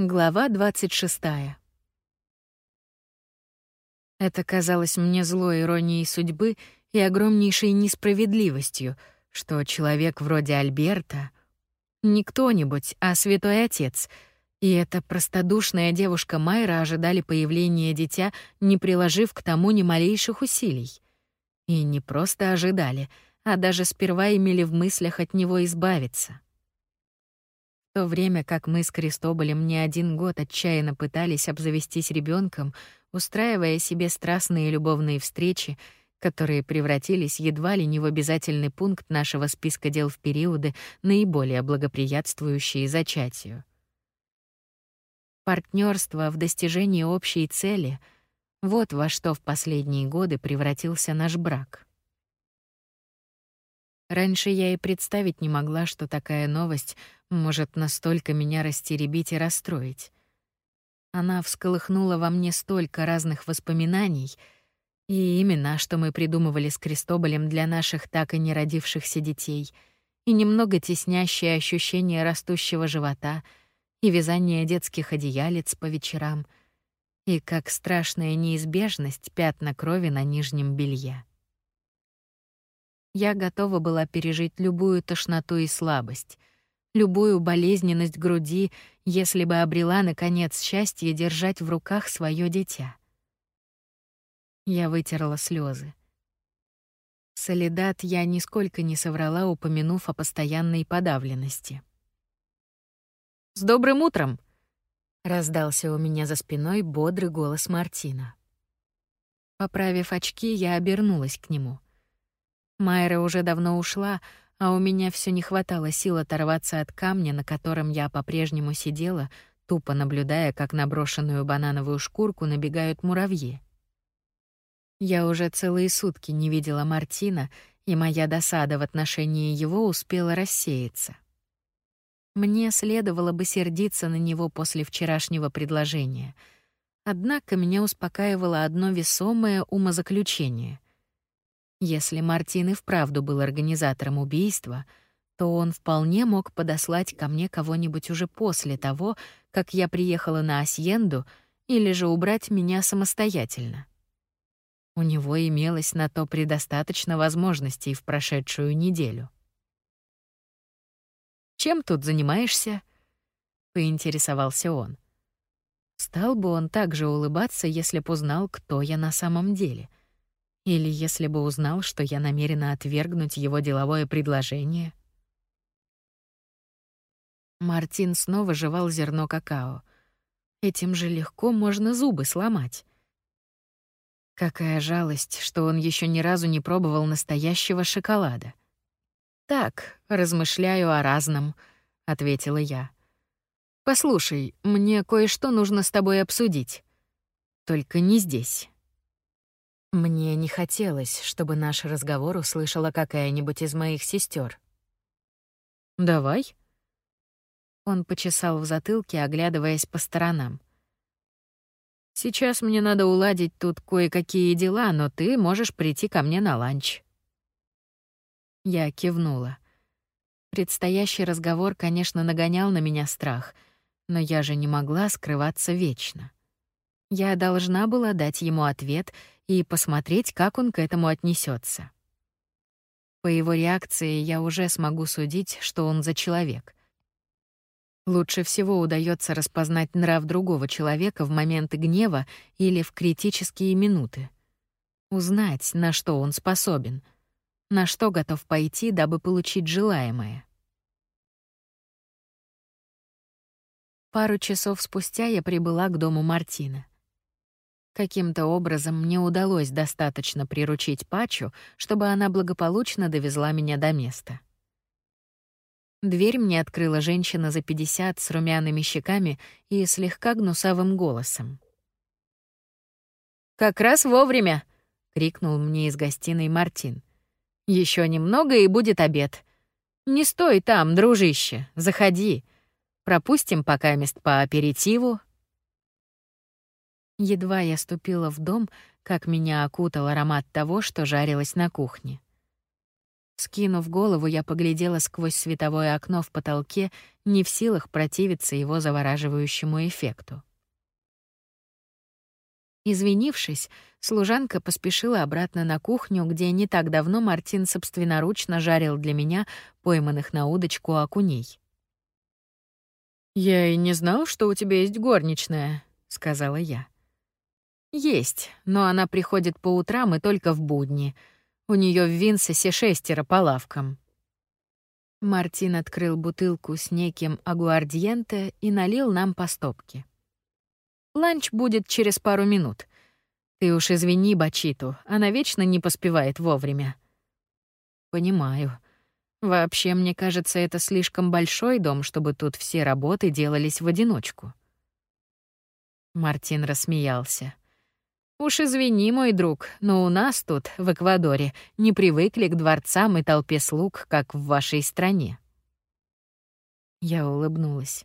Глава 26. Это казалось мне злой иронией судьбы и огромнейшей несправедливостью, что человек вроде Альберта не кто-нибудь, а святой отец, и эта простодушная девушка Майра ожидали появления дитя, не приложив к тому ни малейших усилий. И не просто ожидали, а даже сперва имели в мыслях от него избавиться то время как мы с Крестоболем не один год отчаянно пытались обзавестись ребенком, устраивая себе страстные любовные встречи, которые превратились едва ли не в обязательный пункт нашего списка дел в периоды, наиболее благоприятствующие зачатию. Партнерство в достижении общей цели — вот во что в последние годы превратился наш брак. Раньше я и представить не могла, что такая новость — может настолько меня растеребить и расстроить. Она всколыхнула во мне столько разных воспоминаний и имена, что мы придумывали с Крестоболем для наших так и не родившихся детей, и немного теснящее ощущение растущего живота, и вязание детских одеялец по вечерам, и как страшная неизбежность пятна крови на нижнем белье. Я готова была пережить любую тошноту и слабость, любую болезненность груди, если бы обрела наконец счастье держать в руках свое дитя. Я вытерла слезы. Солидат я нисколько не соврала, упомянув о постоянной подавленности. «С добрым утром!» — раздался у меня за спиной бодрый голос Мартина. Поправив очки, я обернулась к нему. Майра уже давно ушла, а у меня все не хватало сил оторваться от камня, на котором я по-прежнему сидела, тупо наблюдая, как на брошенную банановую шкурку набегают муравьи. Я уже целые сутки не видела Мартина, и моя досада в отношении его успела рассеяться. Мне следовало бы сердиться на него после вчерашнего предложения. Однако меня успокаивало одно весомое умозаключение — если Мартин и вправду был организатором убийства, то он вполне мог подослать ко мне кого-нибудь уже после того, как я приехала на Асьенду, или же убрать меня самостоятельно. У него имелось на то предостаточно возможностей в прошедшую неделю. «Чем тут занимаешься?» — поинтересовался он. Стал бы он также улыбаться, если б узнал, кто я на самом деле — или если бы узнал, что я намерена отвергнуть его деловое предложение? Мартин снова жевал зерно какао. Этим же легко можно зубы сломать. Какая жалость, что он еще ни разу не пробовал настоящего шоколада. Так, размышляю о разном, ответила я. Послушай, мне кое-что нужно с тобой обсудить. Только не здесь. Мне не хотелось, чтобы наш разговор услышала какая-нибудь из моих сестер. «Давай». Он почесал в затылке, оглядываясь по сторонам. «Сейчас мне надо уладить тут кое-какие дела, но ты можешь прийти ко мне на ланч». Я кивнула. Предстоящий разговор, конечно, нагонял на меня страх, но я же не могла скрываться вечно. Я должна была дать ему ответ и посмотреть, как он к этому отнесется. По его реакции я уже смогу судить, что он за человек. Лучше всего удается распознать нрав другого человека в моменты гнева или в критические минуты. Узнать, на что он способен, на что готов пойти, дабы получить желаемое. Пару часов спустя я прибыла к дому Мартина. Каким-то образом мне удалось достаточно приручить Пачу, чтобы она благополучно довезла меня до места. Дверь мне открыла женщина за 50 с румяными щеками и слегка гнусавым голосом. «Как раз вовремя!» — крикнул мне из гостиной Мартин. Еще немного, и будет обед. Не стой там, дружище, заходи. Пропустим пока мест по аперитиву, Едва я ступила в дом, как меня окутал аромат того, что жарилось на кухне. Скинув голову, я поглядела сквозь световое окно в потолке, не в силах противиться его завораживающему эффекту. Извинившись, служанка поспешила обратно на кухню, где не так давно Мартин собственноручно жарил для меня пойманных на удочку окуней. «Я и не знал, что у тебя есть горничная», — сказала я. «Есть, но она приходит по утрам и только в будни. У нее в Винсесе шестеро по лавкам». Мартин открыл бутылку с неким агуардиенте и налил нам по стопке. Ланч будет через пару минут. Ты уж извини Бачиту, она вечно не поспевает вовремя. Понимаю. Вообще, мне кажется, это слишком большой дом, чтобы тут все работы делались в одиночку. Мартин рассмеялся. Уж извини, мой друг, но у нас тут, в Эквадоре, не привыкли к дворцам и толпе слуг, как в вашей стране. Я улыбнулась.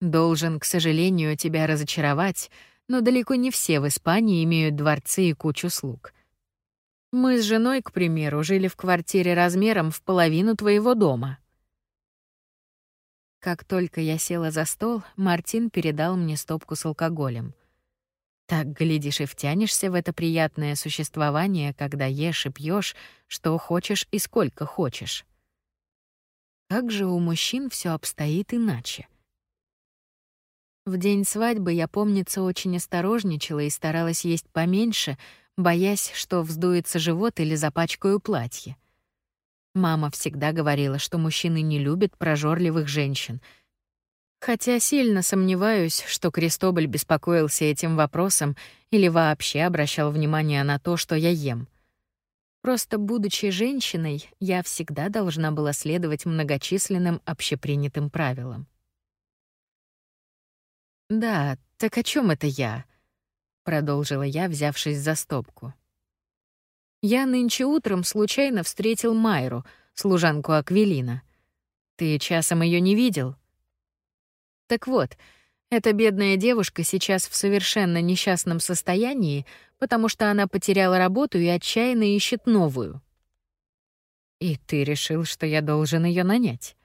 Должен, к сожалению, тебя разочаровать, но далеко не все в Испании имеют дворцы и кучу слуг. Мы с женой, к примеру, жили в квартире размером в половину твоего дома. Как только я села за стол, Мартин передал мне стопку с алкоголем. Так, глядишь, и втянешься в это приятное существование, когда ешь и пьешь, что хочешь и сколько хочешь. Как же у мужчин все обстоит иначе? В день свадьбы я, помнится, очень осторожничала и старалась есть поменьше, боясь, что вздуется живот или запачкаю платье. Мама всегда говорила, что мужчины не любят прожорливых женщин. Хотя сильно сомневаюсь, что Крестоболь беспокоился этим вопросом или вообще обращал внимание на то, что я ем. Просто будучи женщиной, я всегда должна была следовать многочисленным общепринятым правилам. «Да, так о чем это я?» — продолжила я, взявшись за стопку. «Я нынче утром случайно встретил Майру, служанку Аквелина. Ты часом ее не видел?» «Так вот, эта бедная девушка сейчас в совершенно несчастном состоянии, потому что она потеряла работу и отчаянно ищет новую». «И ты решил, что я должен ее нанять?»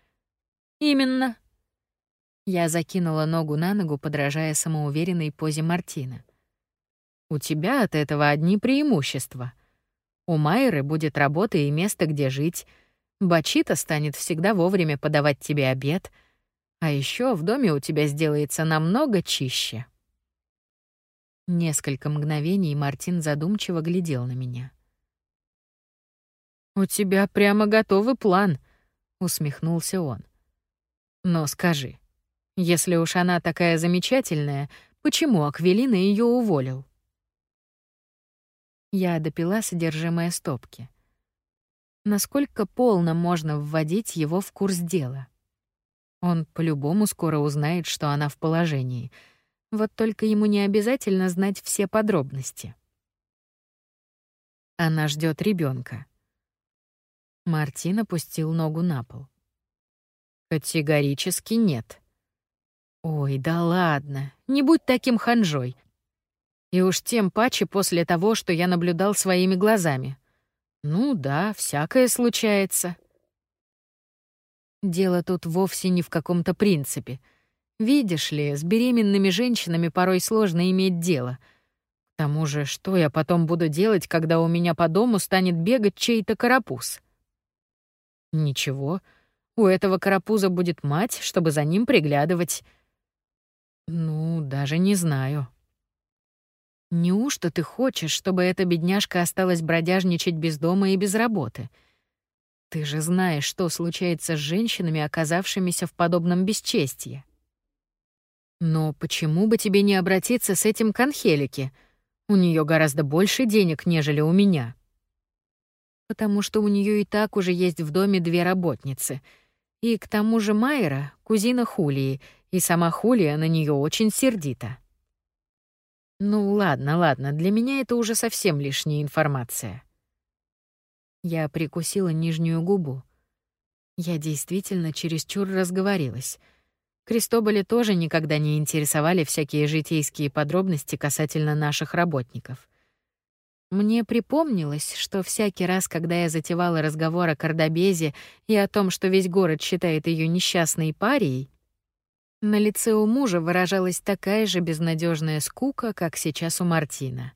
«Именно», я закинула ногу на ногу, подражая самоуверенной позе Мартина. «У тебя от этого одни преимущества. У Майры будет работа и место, где жить. Бачита станет всегда вовремя подавать тебе обед. А еще в доме у тебя сделается намного чище». Несколько мгновений Мартин задумчиво глядел на меня. «У тебя прямо готовый план», — усмехнулся он. «Но скажи, если уж она такая замечательная, почему Аквелина ее уволил? Я допила содержимое стопки. Насколько полно можно вводить его в курс дела? Он по-любому скоро узнает, что она в положении. Вот только ему не обязательно знать все подробности. Она ждет ребенка. Мартин опустил ногу на пол. Категорически нет. Ой, да ладно, не будь таким ханжой. И уж тем паче после того, что я наблюдал своими глазами. Ну да, всякое случается. Дело тут вовсе не в каком-то принципе. Видишь ли, с беременными женщинами порой сложно иметь дело. К тому же, что я потом буду делать, когда у меня по дому станет бегать чей-то карапуз? Ничего, у этого карапуза будет мать, чтобы за ним приглядывать. Ну, даже не знаю. Неужто ты хочешь, чтобы эта бедняжка осталась бродяжничать без дома и без работы? Ты же знаешь, что случается с женщинами, оказавшимися в подобном бесчестье. Но почему бы тебе не обратиться с этим к Анхелике? У нее гораздо больше денег, нежели у меня. Потому что у нее и так уже есть в доме две работницы. И к тому же Майра — кузина Хулии, и сама Хулия на нее очень сердита. Ну ладно, ладно, для меня это уже совсем лишняя информация. Я прикусила нижнюю губу. Я действительно чересчур разговорилась. Крестоболи тоже никогда не интересовали всякие житейские подробности касательно наших работников. Мне припомнилось, что всякий раз, когда я затевала разговор о Кардабезе и о том, что весь город считает ее несчастной парией, на лице у мужа выражалась такая же безнадежная скука, как сейчас у Мартина.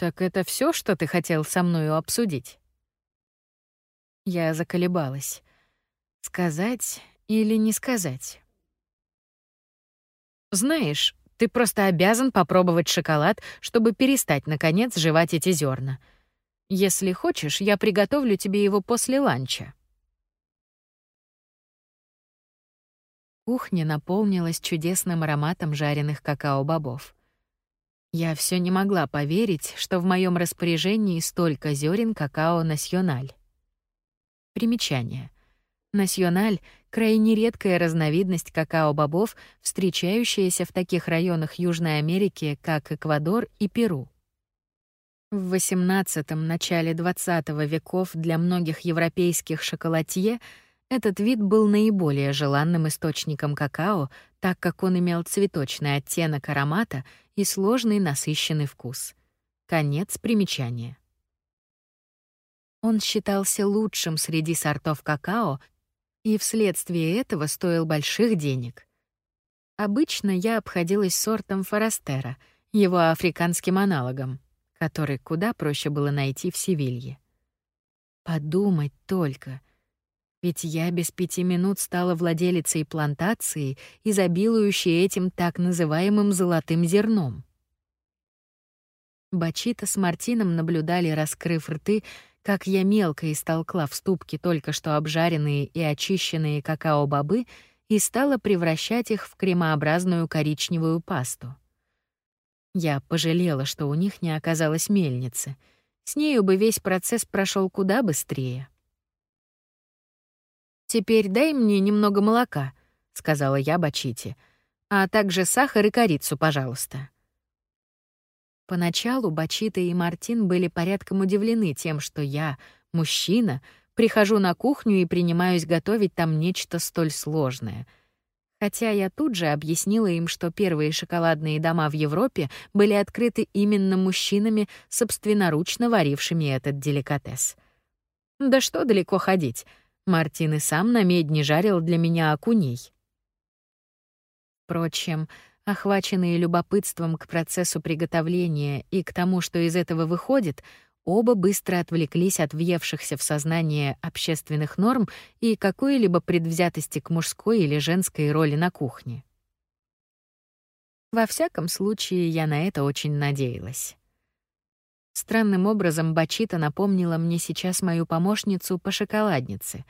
«Так это все, что ты хотел со мною обсудить?» Я заколебалась. Сказать или не сказать? «Знаешь, ты просто обязан попробовать шоколад, чтобы перестать, наконец, жевать эти зерна. Если хочешь, я приготовлю тебе его после ланча». Кухня наполнилась чудесным ароматом жареных какао-бобов. Я все не могла поверить, что в моем распоряжении столько зерен какао-насьональ. Примечание. Насьональ — крайне редкая разновидность какао-бобов, встречающаяся в таких районах Южной Америки, как Эквадор и Перу. В XVIII — начале XX веков для многих европейских шоколадье этот вид был наиболее желанным источником какао, так как он имел цветочный оттенок аромата и сложный насыщенный вкус. Конец примечания. Он считался лучшим среди сортов какао и вследствие этого стоил больших денег. Обычно я обходилась сортом Форастера, его африканским аналогом, который куда проще было найти в Севилье. Подумать только. Ведь я без пяти минут стала владелицей плантации, изобилующей этим так называемым золотым зерном. Бачита с Мартином наблюдали, раскрыв рты, как я мелко истолкла в ступке только что обжаренные и очищенные какао-бобы и стала превращать их в кремообразную коричневую пасту. Я пожалела, что у них не оказалось мельницы. С нею бы весь процесс прошел куда быстрее. «Теперь дай мне немного молока», — сказала я Бачите, «а также сахар и корицу, пожалуйста». Поначалу Бачита и Мартин были порядком удивлены тем, что я, мужчина, прихожу на кухню и принимаюсь готовить там нечто столь сложное. Хотя я тут же объяснила им, что первые шоколадные дома в Европе были открыты именно мужчинами, собственноручно варившими этот деликатес. Да что далеко ходить. Мартин и сам на медне жарил для меня окуней. Впрочем, Охваченные любопытством к процессу приготовления и к тому, что из этого выходит, оба быстро отвлеклись от въевшихся в сознание общественных норм и какой-либо предвзятости к мужской или женской роли на кухне. Во всяком случае, я на это очень надеялась. Странным образом Бачита напомнила мне сейчас мою помощницу по шоколаднице.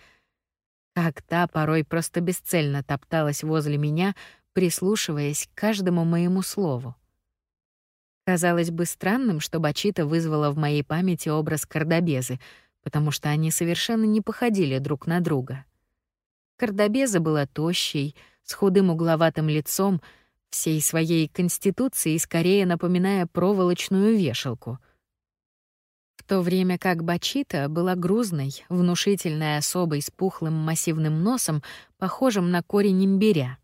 Как та порой просто бесцельно топталась возле меня, прислушиваясь к каждому моему слову. Казалось бы странным, что Бачита вызвала в моей памяти образ Кардабезы, потому что они совершенно не походили друг на друга. Кардабеза была тощей, с худым угловатым лицом, всей своей конституцией скорее напоминая проволочную вешалку. То время как Бачита была грузной, внушительной особой с пухлым массивным носом, похожим на корень имбиря.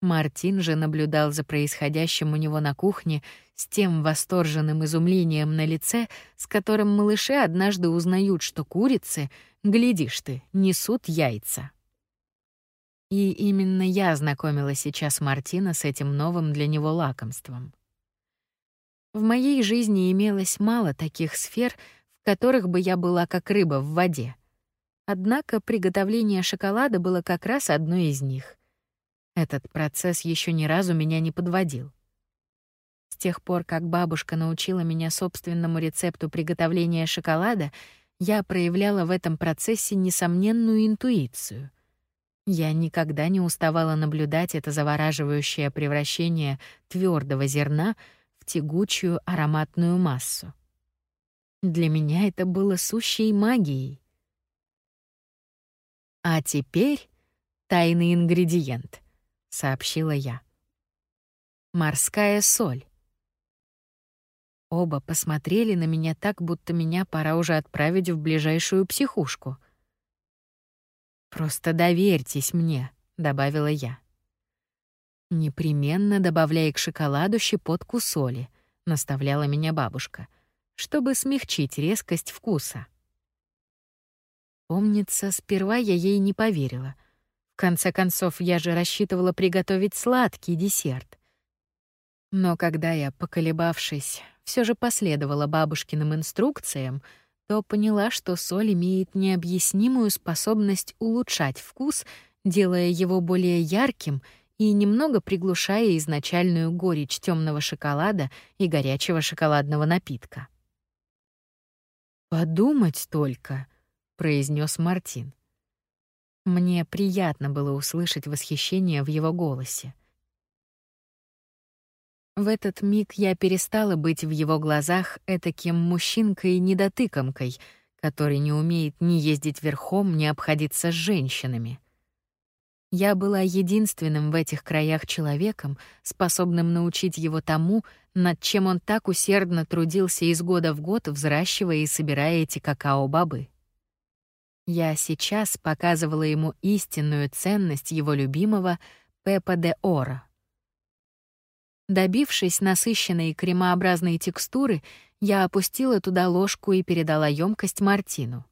Мартин же наблюдал за происходящим у него на кухне с тем восторженным изумлением на лице, с которым малыши однажды узнают, что курицы, глядишь ты, несут яйца. И именно я знакомила сейчас Мартина с этим новым для него лакомством. В моей жизни имелось мало таких сфер, в которых бы я была как рыба в воде. Однако приготовление шоколада было как раз одной из них. Этот процесс еще ни разу меня не подводил. С тех пор, как бабушка научила меня собственному рецепту приготовления шоколада, я проявляла в этом процессе несомненную интуицию. Я никогда не уставала наблюдать это завораживающее превращение твердого зерна тягучую ароматную массу. Для меня это было сущей магией. А теперь тайный ингредиент — сообщила я. Морская соль. Оба посмотрели на меня так, будто меня пора уже отправить в ближайшую психушку. Просто доверьтесь мне, добавила я. Непременно добавляй к шоколаду щепотку соли, наставляла меня бабушка, чтобы смягчить резкость вкуса. Помнится, сперва я ей не поверила. В конце концов, я же рассчитывала приготовить сладкий десерт. Но когда я, поколебавшись, все же последовала бабушкиным инструкциям, то поняла, что соль имеет необъяснимую способность улучшать вкус, делая его более ярким и немного приглушая изначальную горечь темного шоколада и горячего шоколадного напитка. «Подумать только», — произнес Мартин. Мне приятно было услышать восхищение в его голосе. В этот миг я перестала быть в его глазах этаким мужчинкой-недотыкомкой, который не умеет ни ездить верхом, ни обходиться с женщинами. Я была единственным в этих краях человеком, способным научить его тому, над чем он так усердно трудился из года в год, взращивая и собирая эти какао-бобы. Я сейчас показывала ему истинную ценность его любимого Пепа де Ора — Добившись насыщенной кремообразной текстуры, я опустила туда ложку и передала емкость Мартину.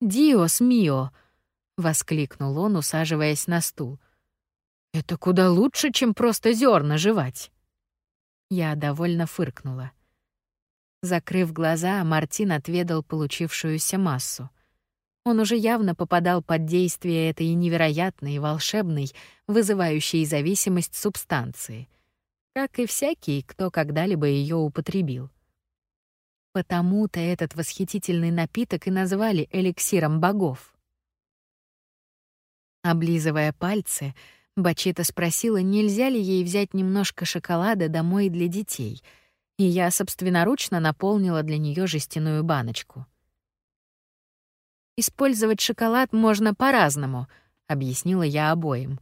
«Диос мио!» — воскликнул он, усаживаясь на стул. «Это куда лучше, чем просто зерна жевать!» Я довольно фыркнула. Закрыв глаза, Мартин отведал получившуюся массу. Он уже явно попадал под действие этой невероятной, волшебной, вызывающей зависимость субстанции — как и всякий, кто когда-либо ее употребил. Потому-то этот восхитительный напиток и назвали эликсиром богов. Облизывая пальцы, Бачита спросила, нельзя ли ей взять немножко шоколада домой для детей, и я собственноручно наполнила для нее жестяную баночку. «Использовать шоколад можно по-разному», — объяснила я обоим.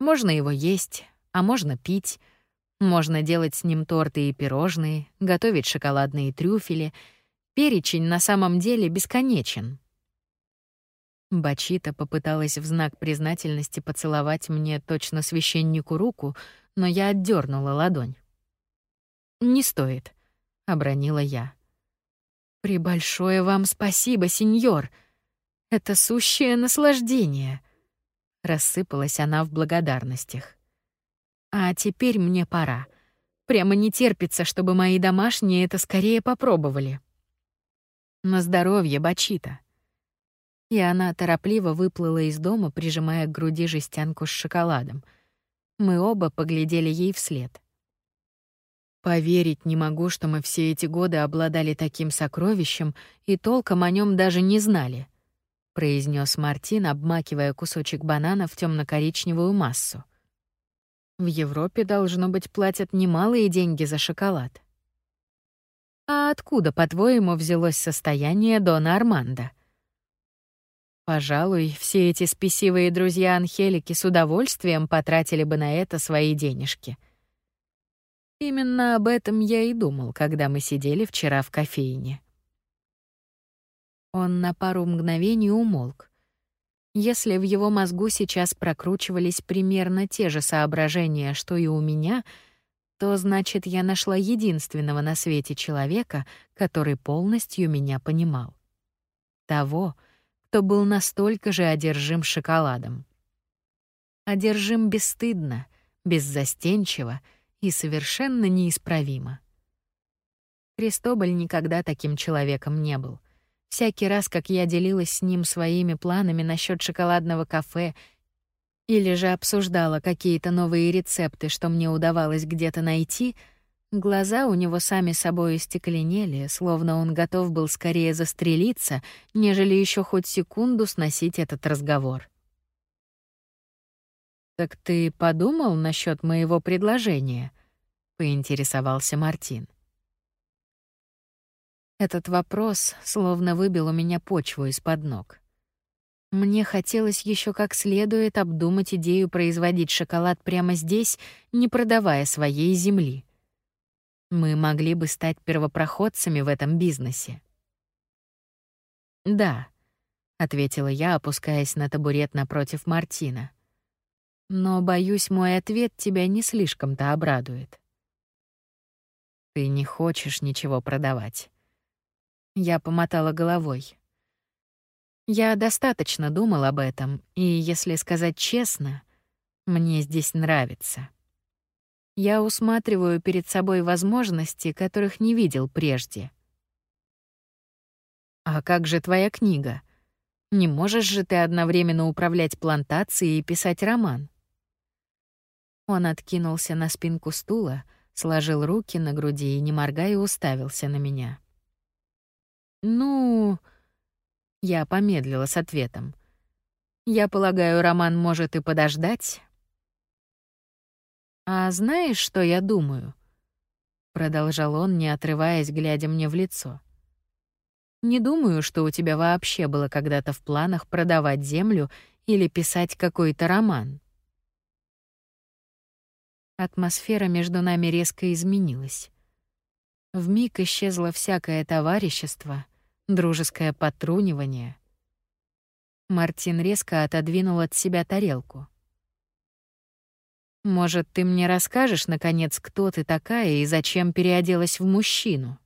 «Можно его есть, а можно пить, можно делать с ним торты и пирожные, готовить шоколадные трюфели. Перечень на самом деле бесконечен. Бачита попыталась в знак признательности поцеловать мне точно священнику руку, но я отдернула ладонь. «Не стоит», — обронила я. «Прибольшое вам спасибо, сеньор. Это сущее наслаждение», — рассыпалась она в благодарностях. А теперь мне пора. Прямо не терпится, чтобы мои домашние это скорее попробовали. На здоровье, Бачита. И она торопливо выплыла из дома, прижимая к груди жестянку с шоколадом. Мы оба поглядели ей вслед. Поверить не могу, что мы все эти годы обладали таким сокровищем и толком о нем даже не знали, произнес Мартин, обмакивая кусочек банана в темно коричневую массу. В Европе, должно быть, платят немалые деньги за шоколад. А откуда, по-твоему, взялось состояние Дона Армандо? Пожалуй, все эти спесивые друзья Анхелики с удовольствием потратили бы на это свои денежки. Именно об этом я и думал, когда мы сидели вчера в кофейне. Он на пару мгновений умолк. Если в его мозгу сейчас прокручивались примерно те же соображения, что и у меня, то значит, я нашла единственного на свете человека, который полностью меня понимал. Того, кто был настолько же одержим шоколадом. Одержим бесстыдно, беззастенчиво и совершенно неисправимо. Кристобаль никогда таким человеком не был — Всякий раз, как я делилась с ним своими планами насчет шоколадного кафе или же обсуждала какие-то новые рецепты, что мне удавалось где-то найти, глаза у него сами собой стекленели, словно он готов был скорее застрелиться, нежели еще хоть секунду сносить этот разговор. «Так ты подумал насчет моего предложения?» — поинтересовался Мартин. Этот вопрос словно выбил у меня почву из-под ног. Мне хотелось еще как следует обдумать идею производить шоколад прямо здесь, не продавая своей земли. Мы могли бы стать первопроходцами в этом бизнесе. «Да», — ответила я, опускаясь на табурет напротив Мартина. «Но, боюсь, мой ответ тебя не слишком-то обрадует». Ты не хочешь ничего продавать. Я помотала головой. Я достаточно думал об этом, и, если сказать честно, мне здесь нравится. Я усматриваю перед собой возможности, которых не видел прежде. А как же твоя книга? Не можешь же ты одновременно управлять плантацией и писать роман? Он откинулся на спинку стула, сложил руки на груди и, не моргая, уставился на меня. «Ну...» Я помедлила с ответом. «Я полагаю, роман может и подождать?» «А знаешь, что я думаю?» Продолжал он, не отрываясь, глядя мне в лицо. «Не думаю, что у тебя вообще было когда-то в планах продавать землю или писать какой-то роман». Атмосфера между нами резко изменилась. Вмиг исчезло всякое товарищество, дружеское подтрунивание. Мартин резко отодвинул от себя тарелку. «Может, ты мне расскажешь, наконец, кто ты такая и зачем переоделась в мужчину?»